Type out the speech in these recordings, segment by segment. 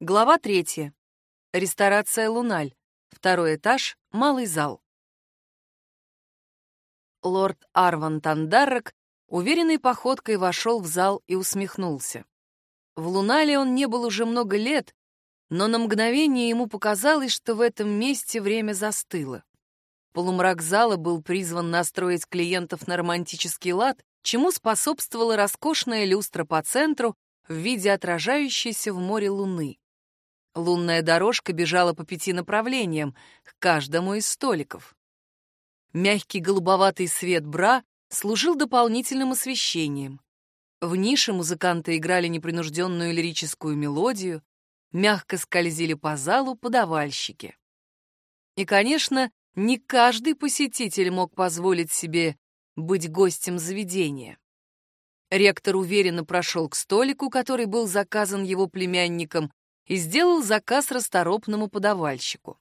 Глава третья. Ресторация «Луналь». Второй этаж, малый зал. Лорд Арван Тандаррак уверенной походкой вошел в зал и усмехнулся. В «Лунале» он не был уже много лет, но на мгновение ему показалось, что в этом месте время застыло. Полумрак зала был призван настроить клиентов на романтический лад, чему способствовала роскошная люстра по центру в виде отражающейся в море луны. Лунная дорожка бежала по пяти направлениям, к каждому из столиков. Мягкий голубоватый свет бра служил дополнительным освещением. В нише музыканты играли непринужденную лирическую мелодию, мягко скользили по залу подавальщики. И, конечно, не каждый посетитель мог позволить себе быть гостем заведения. Ректор уверенно прошел к столику, который был заказан его племянником, и сделал заказ расторопному подавальщику.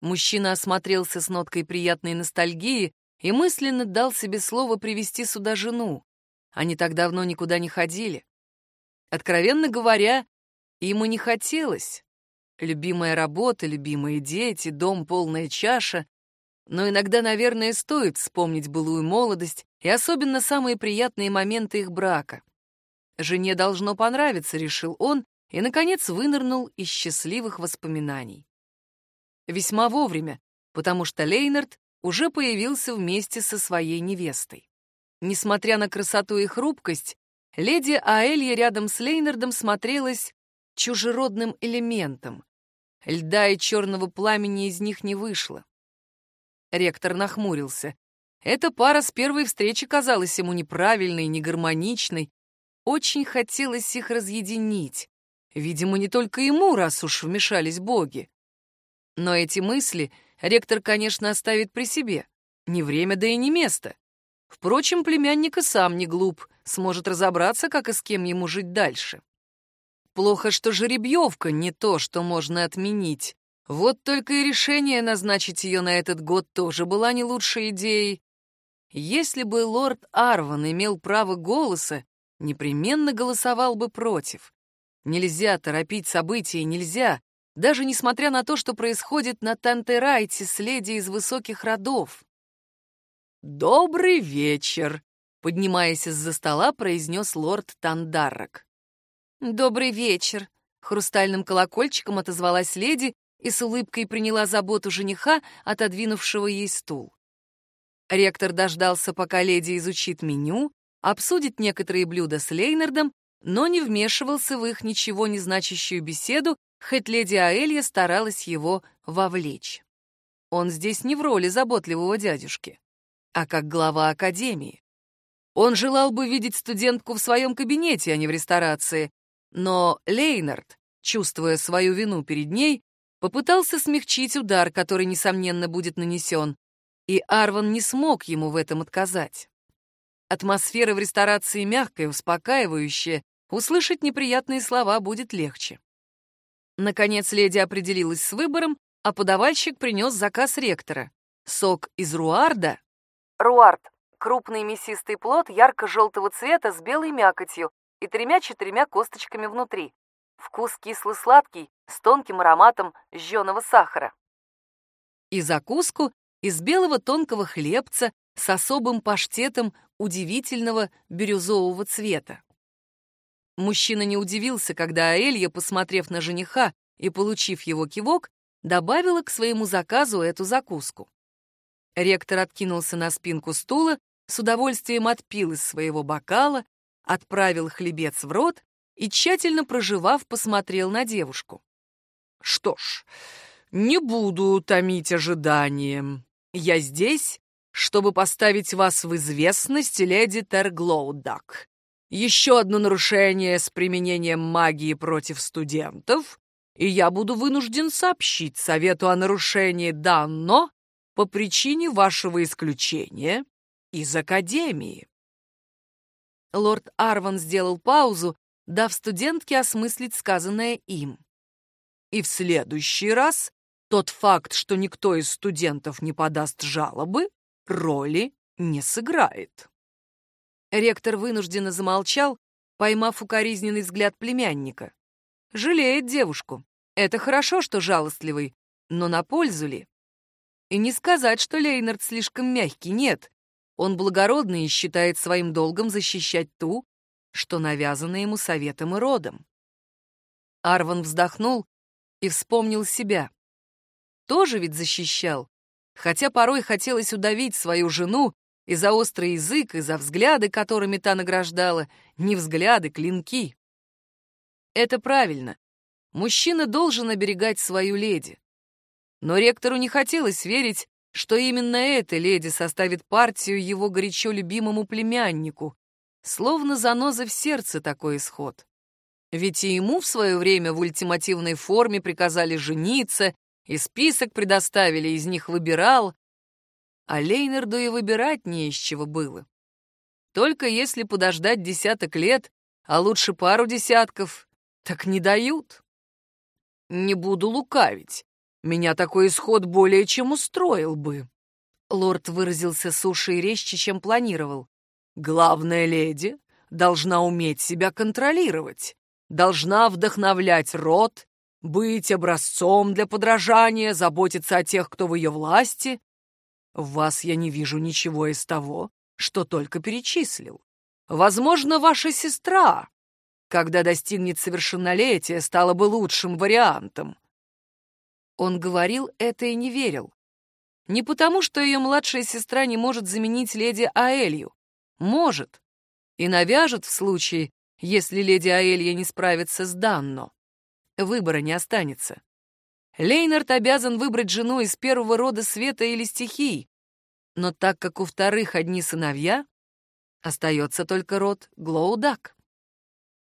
Мужчина осмотрелся с ноткой приятной ностальгии и мысленно дал себе слово привести сюда жену. Они так давно никуда не ходили. Откровенно говоря, ему не хотелось. Любимая работа, любимые дети, дом, полная чаша. Но иногда, наверное, стоит вспомнить былую молодость и особенно самые приятные моменты их брака. Жене должно понравиться, решил он, и, наконец, вынырнул из счастливых воспоминаний. Весьма вовремя, потому что Лейнард уже появился вместе со своей невестой. Несмотря на красоту и хрупкость, леди Аэлья рядом с Лейнардом смотрелась чужеродным элементом. Льда и черного пламени из них не вышло. Ректор нахмурился. Эта пара с первой встречи казалась ему неправильной, негармоничной. Очень хотелось их разъединить. Видимо, не только ему, раз уж вмешались боги. Но эти мысли ректор, конечно, оставит при себе. Не время, да и не место. Впрочем, племянника сам не глуп, сможет разобраться, как и с кем ему жить дальше. Плохо, что жеребьевка не то, что можно отменить. Вот только и решение назначить ее на этот год тоже была не лучшей идеей. Если бы лорд Арван имел право голоса, непременно голосовал бы против. Нельзя торопить события, нельзя, даже несмотря на то, что происходит на Тантерайте с леди из высоких родов. «Добрый вечер», — поднимаясь из-за стола, произнес лорд Тандаррак. «Добрый вечер», — хрустальным колокольчиком отозвалась леди и с улыбкой приняла заботу жениха, отодвинувшего ей стул. Ректор дождался, пока леди изучит меню, обсудит некоторые блюда с Лейнардом но не вмешивался в их ничего не значащую беседу, хоть леди Аэлья старалась его вовлечь. Он здесь не в роли заботливого дядюшки, а как глава академии. Он желал бы видеть студентку в своем кабинете, а не в ресторации, но Лейнард, чувствуя свою вину перед ней, попытался смягчить удар, который, несомненно, будет нанесен, и Арван не смог ему в этом отказать. Атмосфера в ресторации мягкая, успокаивающая, услышать неприятные слова будет легче. Наконец леди определилась с выбором, а подавальщик принес заказ ректора. Сок из руарда. Руард — крупный мясистый плод ярко-желтого цвета с белой мякотью и тремя-четырьмя косточками внутри. Вкус кисло-сладкий, с тонким ароматом жженого сахара. И закуску из белого тонкого хлебца с особым паштетом удивительного бирюзового цвета. Мужчина не удивился, когда Аэлья, посмотрев на жениха и получив его кивок, добавила к своему заказу эту закуску. Ректор откинулся на спинку стула, с удовольствием отпил из своего бокала, отправил хлебец в рот и, тщательно проживав, посмотрел на девушку. «Что ж, не буду томить ожиданием. Я здесь, чтобы поставить вас в известность, леди Терглоудак. Еще одно нарушение с применением магии против студентов, и я буду вынужден сообщить совету о нарушении данно по причине вашего исключения из Академии. Лорд Арван сделал паузу, дав студентке осмыслить сказанное им. И в следующий раз тот факт, что никто из студентов не подаст жалобы, роли не сыграет. Ректор вынужденно замолчал, поймав укоризненный взгляд племянника. жалеет девушку. Это хорошо, что жалостливый, но на пользу ли? И не сказать, что Лейнард слишком мягкий, нет. Он благородный и считает своим долгом защищать ту, что навязано ему советом и родом. Арван вздохнул и вспомнил себя. Тоже ведь защищал, хотя порой хотелось удавить свою жену и за острый язык, и за взгляды, которыми та награждала, не взгляды, клинки. Это правильно. Мужчина должен оберегать свою леди. Но ректору не хотелось верить, что именно эта леди составит партию его горячо любимому племяннику. Словно заноза в сердце такой исход. Ведь и ему в свое время в ультимативной форме приказали жениться, и список предоставили, из них выбирал. А Лейнерду и выбирать не из чего было. Только если подождать десяток лет, а лучше пару десятков, так не дают. Не буду лукавить. Меня такой исход более чем устроил бы. Лорд выразился суше и резче, чем планировал. Главная леди должна уметь себя контролировать, должна вдохновлять род, быть образцом для подражания, заботиться о тех, кто в ее власти. В вас я не вижу ничего из того, что только перечислил. Возможно, ваша сестра, когда достигнет совершеннолетия, стала бы лучшим вариантом. Он говорил это и не верил. Не потому, что ее младшая сестра не может заменить леди Аэлью. Может. И навяжет в случае, если леди Аэлья не справится с Данно. Выбора не останется. Лейнард обязан выбрать жену из первого рода света или стихий. Но так как у вторых одни сыновья, остается только род Глоудак.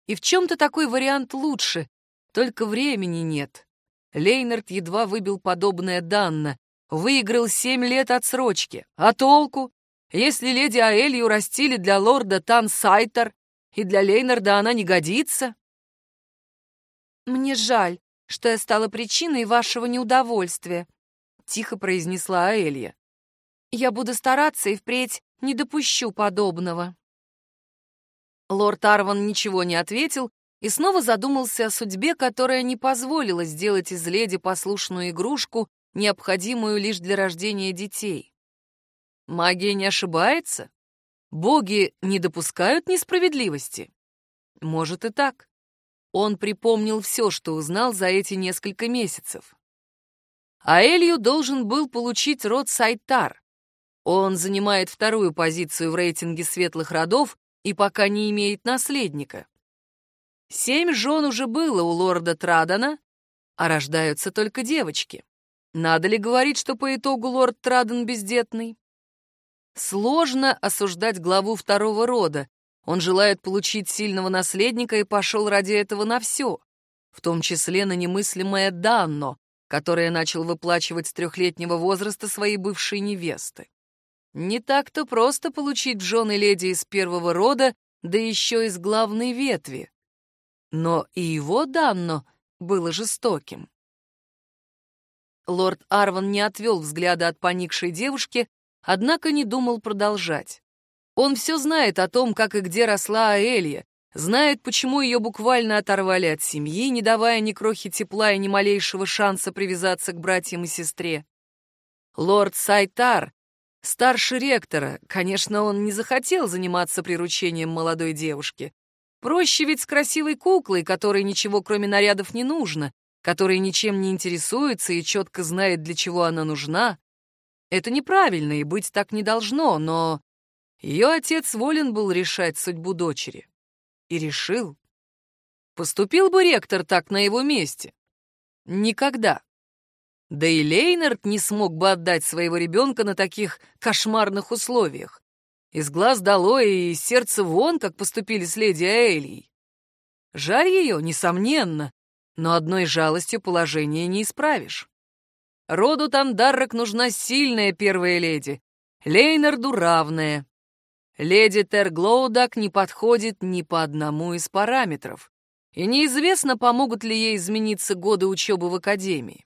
И в чем-то такой вариант лучше, только времени нет. Лейнард едва выбил подобное Данна, выиграл семь лет отсрочки. А толку? Если леди Аэлью растили для лорда Тан Сайтер, и для Лейнарда она не годится? «Мне жаль, что я стала причиной вашего неудовольствия», — тихо произнесла Аэлья. «Я буду стараться и впредь не допущу подобного». Лорд Арван ничего не ответил, и снова задумался о судьбе, которая не позволила сделать из леди послушную игрушку, необходимую лишь для рождения детей. Магия не ошибается? Боги не допускают несправедливости? Может и так. Он припомнил все, что узнал за эти несколько месяцев. А Элью должен был получить род Сайтар. Он занимает вторую позицию в рейтинге светлых родов и пока не имеет наследника. Семь жен уже было у лорда Традана, а рождаются только девочки. Надо ли говорить, что по итогу лорд Традан бездетный? Сложно осуждать главу второго рода. Он желает получить сильного наследника и пошел ради этого на все, в том числе на немыслимое Данно, которое начал выплачивать с трехлетнего возраста своей бывшей невесты. Не так-то просто получить в жены леди из первого рода, да еще из главной ветви. Но и его Данно было жестоким. Лорд Арван не отвел взгляда от поникшей девушки, однако не думал продолжать. Он все знает о том, как и где росла Аэлья, знает, почему ее буквально оторвали от семьи, не давая ни крохи тепла и ни малейшего шанса привязаться к братьям и сестре. Лорд Сайтар, старший ректора, конечно, он не захотел заниматься приручением молодой девушки, Проще ведь с красивой куклой, которой ничего кроме нарядов не нужно, которая ничем не интересуется и четко знает, для чего она нужна. Это неправильно и быть так не должно, но ее отец волен был решать судьбу дочери. И решил. Поступил бы ректор так на его месте? Никогда. Да и Лейнард не смог бы отдать своего ребенка на таких кошмарных условиях. Из глаз долой и из сердца вон, как поступили с леди Аэльей. Жаль ее, несомненно, но одной жалостью положение не исправишь. Роду Тандаррок нужна сильная первая леди, Лейнарду равная. Леди Терглоудак не подходит ни по одному из параметров, и неизвестно, помогут ли ей измениться годы учебы в академии.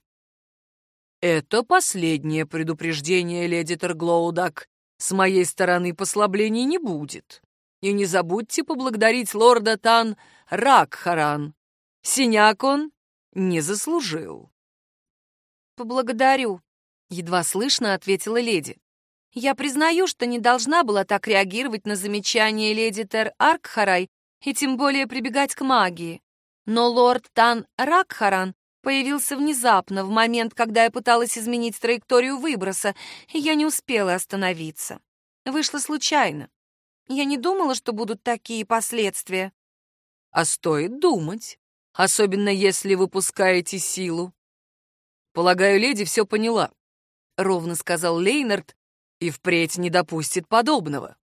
Это последнее предупреждение, леди Терглоудак, с моей стороны послаблений не будет. И не забудьте поблагодарить лорда Тан Ракхаран. Синяк он не заслужил. «Поблагодарю», — едва слышно ответила леди. «Я признаю, что не должна была так реагировать на замечание леди Тер Аркхарай и тем более прибегать к магии. Но лорд Тан Ракхаран появился внезапно, в момент, когда я пыталась изменить траекторию выброса, и я не успела остановиться. Вышло случайно. Я не думала, что будут такие последствия. А стоит думать, особенно если выпускаете силу. Полагаю, леди все поняла, — ровно сказал Лейнард, и впредь не допустит подобного.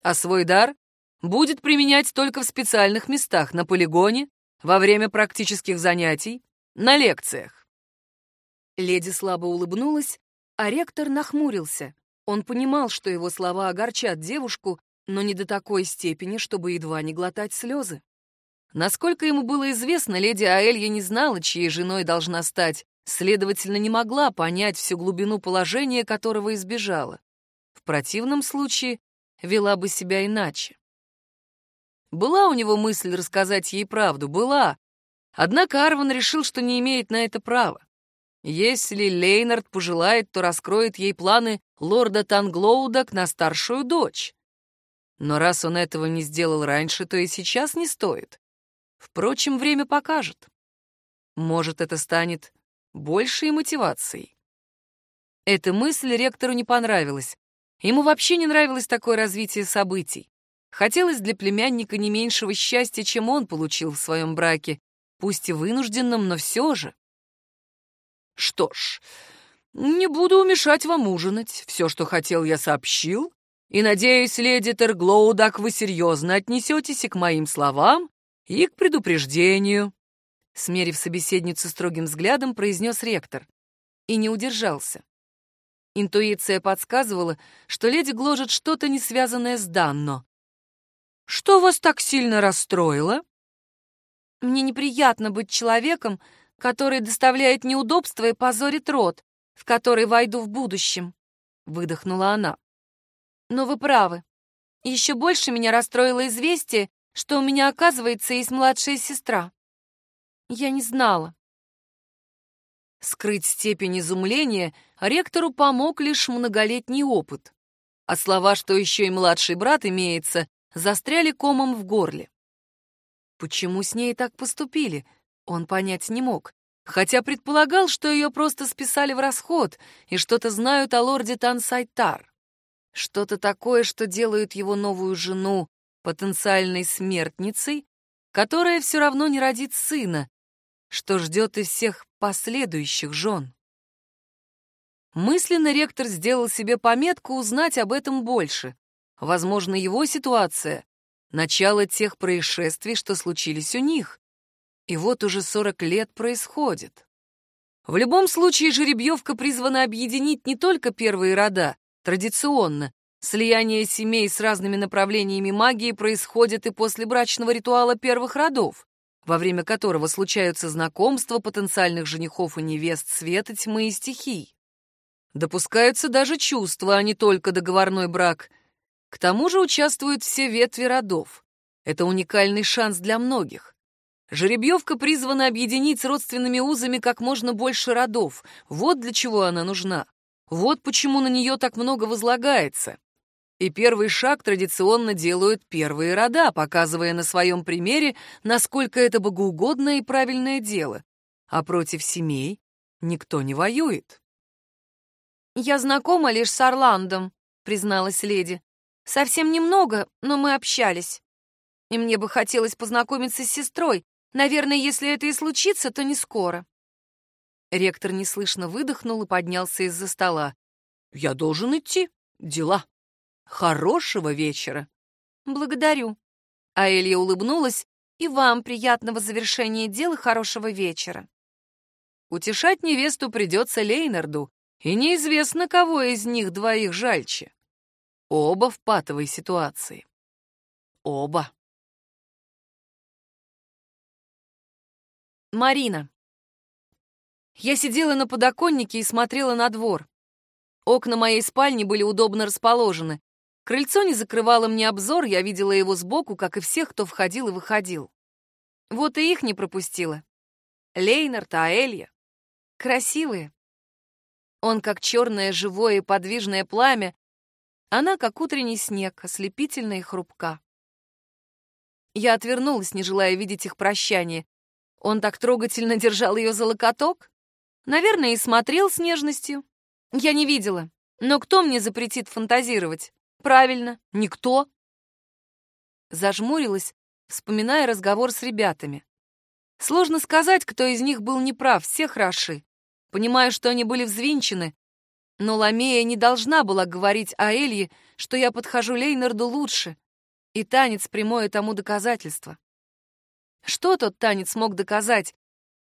А свой дар будет применять только в специальных местах, на полигоне, во время практических занятий на лекциях. Леди слабо улыбнулась, а ректор нахмурился. Он понимал, что его слова огорчат девушку, но не до такой степени, чтобы едва не глотать слезы. Насколько ему было известно, леди Аэлья не знала, чьей женой должна стать, следовательно, не могла понять всю глубину положения, которого избежала. В противном случае вела бы себя иначе. Была у него мысль рассказать ей правду, была, Однако Арван решил, что не имеет на это права. Если Лейнард пожелает, то раскроет ей планы лорда Танглоудак на старшую дочь. Но раз он этого не сделал раньше, то и сейчас не стоит. Впрочем, время покажет. Может, это станет большей мотивацией. Эта мысль ректору не понравилась. Ему вообще не нравилось такое развитие событий. Хотелось для племянника не меньшего счастья, чем он получил в своем браке, пусть и вынужденном, но все же. Что ж, не буду мешать вам ужинать. Все, что хотел, я сообщил. И, надеюсь, леди Терглоудак, вы серьезно отнесетесь и к моим словам, и к предупреждению. Смерив собеседницу строгим взглядом, произнес ректор. И не удержался. Интуиция подсказывала, что леди гложет что-то, не связанное с Данно. «Что вас так сильно расстроило?» Мне неприятно быть человеком, который доставляет неудобства и позорит род, в который войду в будущем», — выдохнула она. «Но вы правы. Еще больше меня расстроило известие, что у меня, оказывается, есть младшая сестра. Я не знала». Скрыть степень изумления ректору помог лишь многолетний опыт, а слова, что еще и младший брат имеется, застряли комом в горле. Почему с ней так поступили, он понять не мог, хотя предполагал, что ее просто списали в расход и что-то знают о лорде Тансайтар. Что-то такое, что делает его новую жену потенциальной смертницей, которая все равно не родит сына, что ждет и всех последующих жен. Мысленно ректор сделал себе пометку узнать об этом больше. Возможно, его ситуация начало тех происшествий, что случились у них. И вот уже 40 лет происходит. В любом случае жеребьевка призвана объединить не только первые рода, традиционно. Слияние семей с разными направлениями магии происходит и после брачного ритуала первых родов, во время которого случаются знакомства потенциальных женихов и невест света, тьмы и стихий. Допускаются даже чувства, а не только договорной брак — к тому же участвуют все ветви родов. Это уникальный шанс для многих. Жеребьевка призвана объединить с родственными узами как можно больше родов. Вот для чего она нужна. Вот почему на нее так много возлагается. И первый шаг традиционно делают первые рода, показывая на своем примере, насколько это богоугодное и правильное дело. А против семей никто не воюет. «Я знакома лишь с Орландом», — призналась леди. Совсем немного, но мы общались. И мне бы хотелось познакомиться с сестрой. Наверное, если это и случится, то не скоро. Ректор неслышно выдохнул и поднялся из-за стола. «Я должен идти. Дела. Хорошего вечера». «Благодарю». А Элья улыбнулась. «И вам приятного завершения дел и хорошего вечера». Утешать невесту придется Лейнарду, и неизвестно, кого из них двоих жальче. Оба в патовой ситуации. Оба. Марина. Я сидела на подоконнике и смотрела на двор. Окна моей спальни были удобно расположены. Крыльцо не закрывало мне обзор, я видела его сбоку, как и всех, кто входил и выходил. Вот и их не пропустила. Лейнард, Аэлья. Красивые. Он как черное живое и подвижное пламя, она как утренний снег, ослепительна и хрупка. Я отвернулась, не желая видеть их прощание. Он так трогательно держал ее за локоток. Наверное, и смотрел с нежностью. Я не видела. Но кто мне запретит фантазировать? Правильно, никто. Зажмурилась, вспоминая разговор с ребятами. Сложно сказать, кто из них был неправ, все хороши. Понимаю, что они были взвинчены, но Ламея не должна была говорить о Элье, что я подхожу Лейнарду лучше, и танец прямое тому доказательство. Что тот танец мог доказать?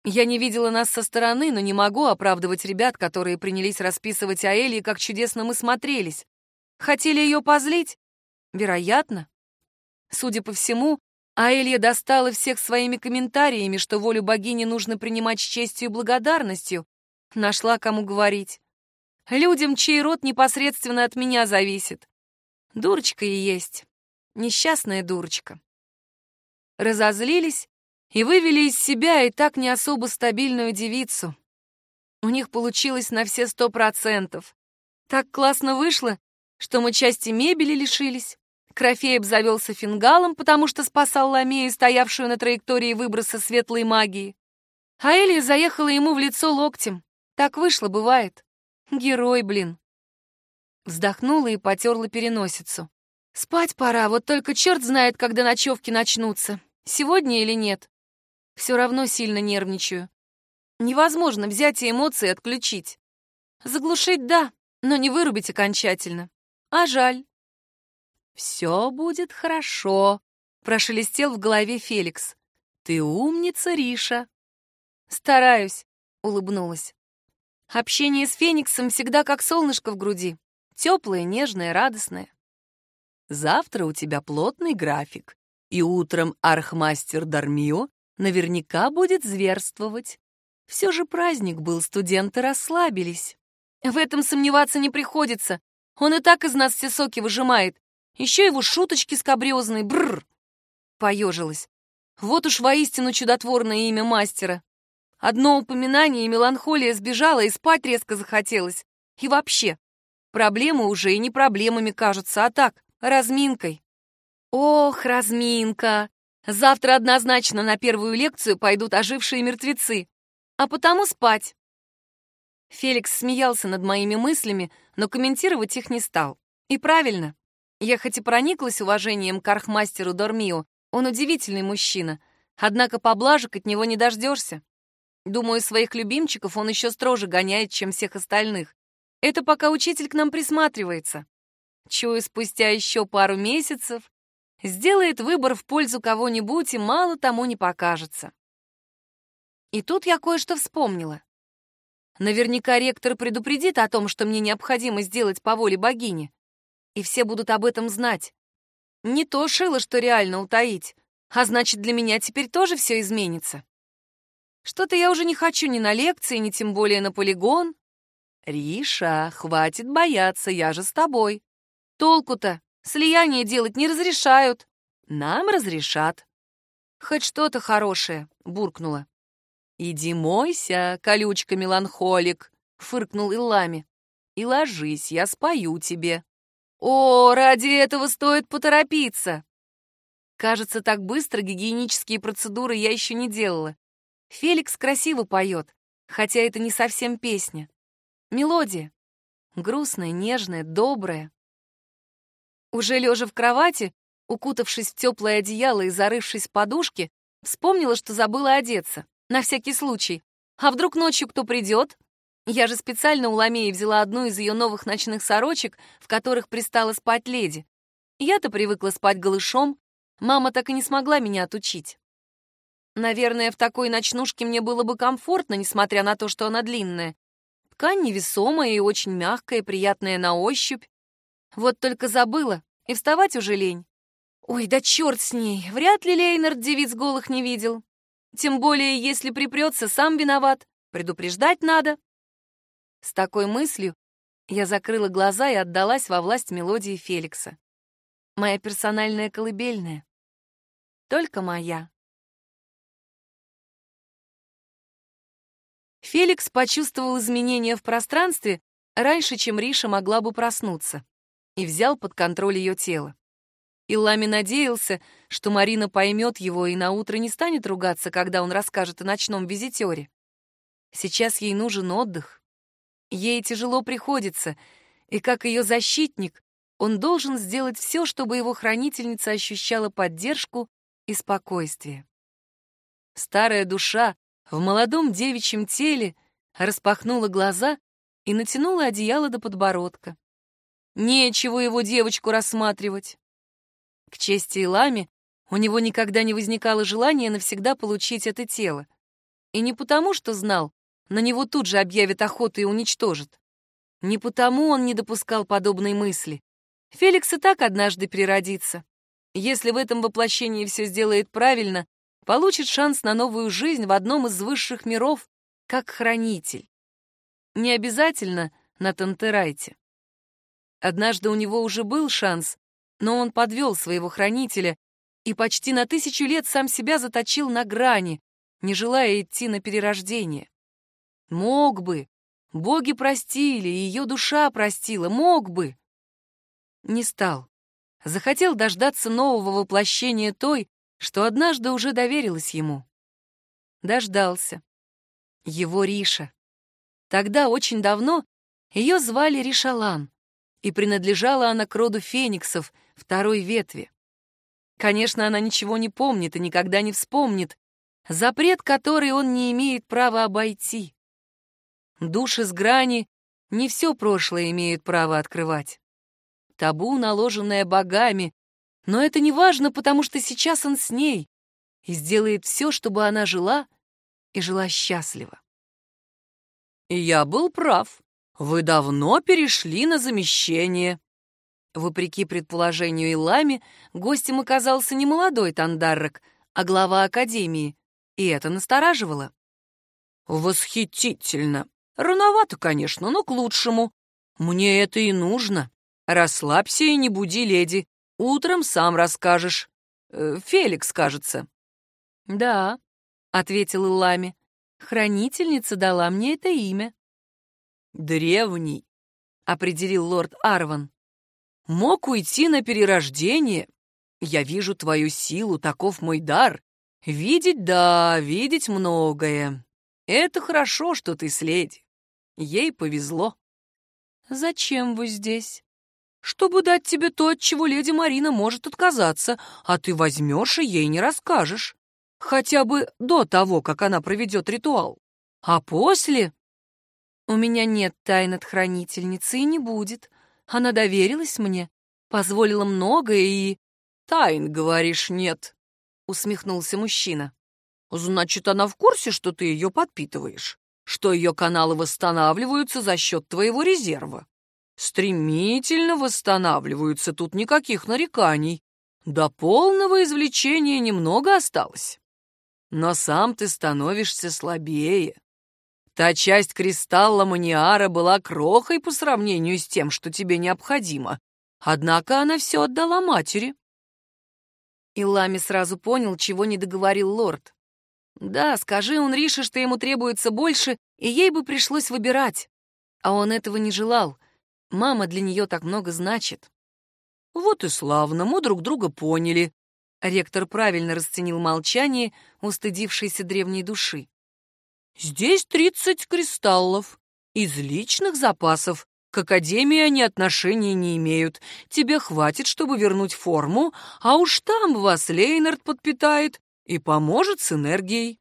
Я не видела нас со стороны, но не могу оправдывать ребят, которые принялись расписывать о Элье, как чудесно мы смотрелись. Хотели ее позлить? Вероятно. Судя по всему, Аэлья достала всех своими комментариями, что волю богини нужно принимать с честью и благодарностью. Нашла кому говорить. Людям, чей род непосредственно от меня зависит. Дурочка и есть. Несчастная дурочка. Разозлились и вывели из себя и так не особо стабильную девицу. У них получилось на все сто процентов. Так классно вышло, что мы части мебели лишились. Крофей обзавелся фингалом, потому что спасал Ламею, стоявшую на траектории выброса светлой магии. А Элия заехала ему в лицо локтем. Так вышло, бывает. Герой, блин. Вздохнула и потерла переносицу. Спать пора, вот только черт знает, когда ночевки начнутся. Сегодня или нет. Все равно сильно нервничаю. Невозможно взять и эмоции отключить. Заглушить — да, но не вырубить окончательно. А жаль. «Все будет хорошо», — прошелестел в голове Феликс. «Ты умница, Риша». «Стараюсь», — улыбнулась. Общение с Фениксом всегда как солнышко в груди. Теплое, нежное, радостное. Завтра у тебя плотный график, и утром архмастер Дармио наверняка будет зверствовать. Все же праздник был, студенты расслабились. В этом сомневаться не приходится. Он и так из нас все соки выжимает. Еще его шуточки скабрезные, бррр. Поежилась. Вот уж воистину чудотворное имя мастера. Одно упоминание, и меланхолия сбежала, и спать резко захотелось. И вообще, проблемы уже и не проблемами кажутся, а так, разминкой. Ох, разминка! Завтра однозначно на первую лекцию пойдут ожившие мертвецы. А потому спать. Феликс смеялся над моими мыслями, но комментировать их не стал. И правильно. Я хоть и прониклась уважением к архмастеру Дормио, он удивительный мужчина, однако поблажек от него не дождешься. Думаю, своих любимчиков он еще строже гоняет, чем всех остальных. Это пока учитель к нам присматривается. Чую, спустя еще пару месяцев сделает выбор в пользу кого-нибудь и мало тому не покажется. И тут я кое-что вспомнила. Наверняка ректор предупредит о том, что мне необходимо сделать по воле богини. И все будут об этом знать. Не то шило, что реально утаить, а значит, для меня теперь тоже все изменится. Что-то я уже не хочу ни на лекции, ни тем более на полигон. Риша, хватит бояться, я же с тобой. Толку-то, слияние делать не разрешают. Нам разрешат. Хоть что-то хорошее, буркнула. Иди мойся, колючка-меланхолик, фыркнул Иллами. И ложись, я спою тебе. О, ради этого стоит поторопиться. Кажется, так быстро гигиенические процедуры я еще не делала. Феликс красиво поет, хотя это не совсем песня. Мелодия. Грустная, нежная, добрая. Уже лежа в кровати, укутавшись в теплое одеяло и зарывшись в подушки, вспомнила, что забыла одеться. На всякий случай. А вдруг ночью кто придет? Я же специально у Ламеи взяла одну из ее новых ночных сорочек, в которых пристала спать леди. Я-то привыкла спать голышом, мама так и не смогла меня отучить. Наверное, в такой ночнушке мне было бы комфортно, несмотря на то, что она длинная. Ткань невесомая и очень мягкая, приятная на ощупь. Вот только забыла, и вставать уже лень. Ой, да черт с ней, вряд ли Лейнард девиц голых не видел. Тем более, если припрется, сам виноват. Предупреждать надо. С такой мыслью я закрыла глаза и отдалась во власть мелодии Феликса. Моя персональная колыбельная. Только моя. Феликс почувствовал изменения в пространстве раньше, чем Риша могла бы проснуться, и взял под контроль ее тело. Илами надеялся, что Марина поймет его и наутро не станет ругаться, когда он расскажет о ночном визитере. Сейчас ей нужен отдых. Ей тяжело приходится, и как ее защитник он должен сделать все, чтобы его хранительница ощущала поддержку и спокойствие. Старая душа в молодом девичьем теле распахнула глаза и натянула одеяло до подбородка. Нечего его девочку рассматривать. К чести Илами, у него никогда не возникало желания навсегда получить это тело. И не потому, что знал, на него тут же объявят охоту и уничтожат. Не потому он не допускал подобной мысли. Феликс и так однажды переродится. Если в этом воплощении все сделает правильно, получит шанс на новую жизнь в одном из высших миров, как хранитель. Не обязательно на Тантерайте. Однажды у него уже был шанс, но он подвел своего хранителя и почти на тысячу лет сам себя заточил на грани, не желая идти на перерождение. Мог бы. Боги простили, ее душа простила. Мог бы. Не стал. Захотел дождаться нового воплощения той, что однажды уже доверилась ему. Дождался. Его Риша. Тогда, очень давно, ее звали Ришалан, и принадлежала она к роду фениксов, второй ветви. Конечно, она ничего не помнит и никогда не вспомнит, запрет, который он не имеет права обойти. Души с грани не все прошлое имеют право открывать. Табу, наложенное богами, но это не важно, потому что сейчас он с ней и сделает все, чтобы она жила и жила счастливо. «Я был прав. Вы давно перешли на замещение». Вопреки предположению Илами, гостем оказался не молодой Тандаррок, а глава Академии, и это настораживало. «Восхитительно! Рановато, конечно, но к лучшему. Мне это и нужно. Расслабься и не буди леди. Утром сам расскажешь. Э, Феликс, кажется». «Да», — ответил Илами. «Хранительница дала мне это имя». «Древний», — определил лорд Арван. «Мог уйти на перерождение. Я вижу твою силу, таков мой дар. Видеть, да, видеть многое. Это хорошо, что ты следи. Ей повезло. «Зачем вы здесь?» «Чтобы дать тебе то, от чего леди Марина может отказаться, а ты возьмешь и ей не расскажешь. Хотя бы до того, как она проведет ритуал. А после...» «У меня нет тайн от хранительницы и не будет. Она доверилась мне, позволила многое и...» «Тайн, говоришь, нет», — усмехнулся мужчина. «Значит, она в курсе, что ты ее подпитываешь?» что ее каналы восстанавливаются за счет твоего резерва. Стремительно восстанавливаются, тут никаких нареканий. До полного извлечения немного осталось. Но сам ты становишься слабее. Та часть кристалла маниара была крохой по сравнению с тем, что тебе необходимо. Однако она все отдала матери. И Лами сразу понял, чего не договорил лорд. Да, скажи он Рише, что ему требуется больше, и ей бы пришлось выбирать. А он этого не желал. Мама для нее так много значит. Вот и славно, мы друг друга поняли. Ректор правильно расценил молчание, устыдившейся древней души. Здесь тридцать кристаллов. Из личных запасов. К Академии они отношения не имеют. Тебе хватит, чтобы вернуть форму, а уж там вас Лейнард подпитает и поможет с энергией.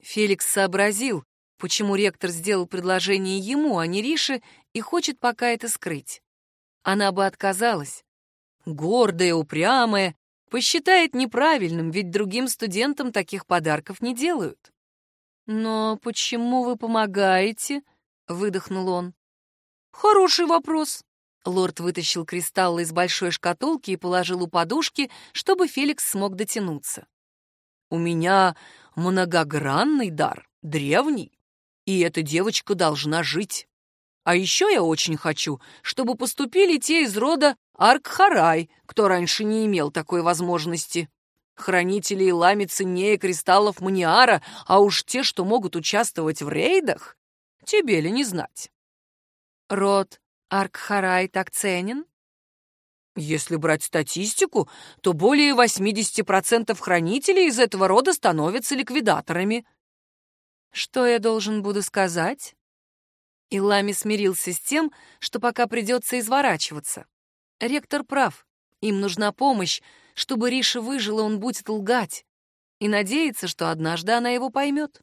Феликс сообразил, почему ректор сделал предложение ему, а не Рише, и хочет пока это скрыть. Она бы отказалась. Гордая, упрямая, посчитает неправильным, ведь другим студентам таких подарков не делают. «Но почему вы помогаете?» — выдохнул он. «Хороший вопрос», Лорд вытащил кристаллы из большой шкатулки и положил у подушки, чтобы Феликс смог дотянуться. «У меня многогранный дар, древний, и эта девочка должна жить. А еще я очень хочу, чтобы поступили те из рода Аркхарай, кто раньше не имел такой возможности. Хранители Илами ценнее кристаллов Маниара, а уж те, что могут участвовать в рейдах, тебе ли не знать. Род Аркхарай так ценен? Если брать статистику, то более 80% хранителей из этого рода становятся ликвидаторами. Что я должен буду сказать? Илами смирился с тем, что пока придется изворачиваться. Ректор прав. Им нужна помощь. Чтобы Риша выжила, он будет лгать. И надеяться, что однажды она его поймет.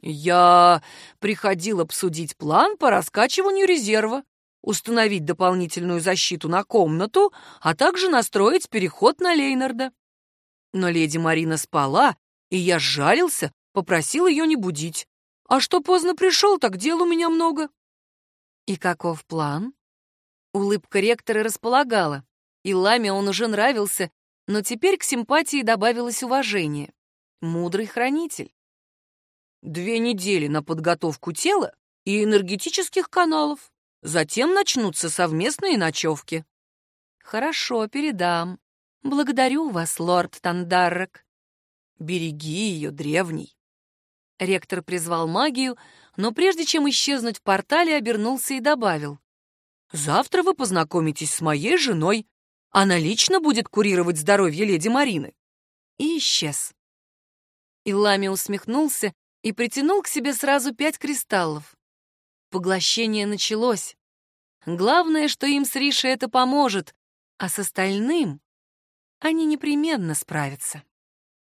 «Я приходил обсудить план по раскачиванию резерва, установить дополнительную защиту на комнату, а также настроить переход на Лейнарда. Но леди Марина спала, и я сжалился, попросил ее не будить. А что поздно пришел, так дел у меня много. И каков план? Улыбка ректора располагала. И Ламе он уже нравился, но теперь к симпатии добавилось уважение. Мудрый хранитель. Две недели на подготовку тела и энергетических каналов. Затем начнутся совместные ночевки. Хорошо, передам. Благодарю вас, лорд Тандаррак. Береги ее, древний. Ректор призвал магию, но прежде чем исчезнуть в портале, обернулся и добавил. «Завтра вы познакомитесь с моей женой. Она лично будет курировать здоровье леди Марины». И исчез. Илами усмехнулся и притянул к себе сразу пять кристаллов. Поглощение началось. Главное, что им с Ришей это поможет, а с остальным они непременно справятся.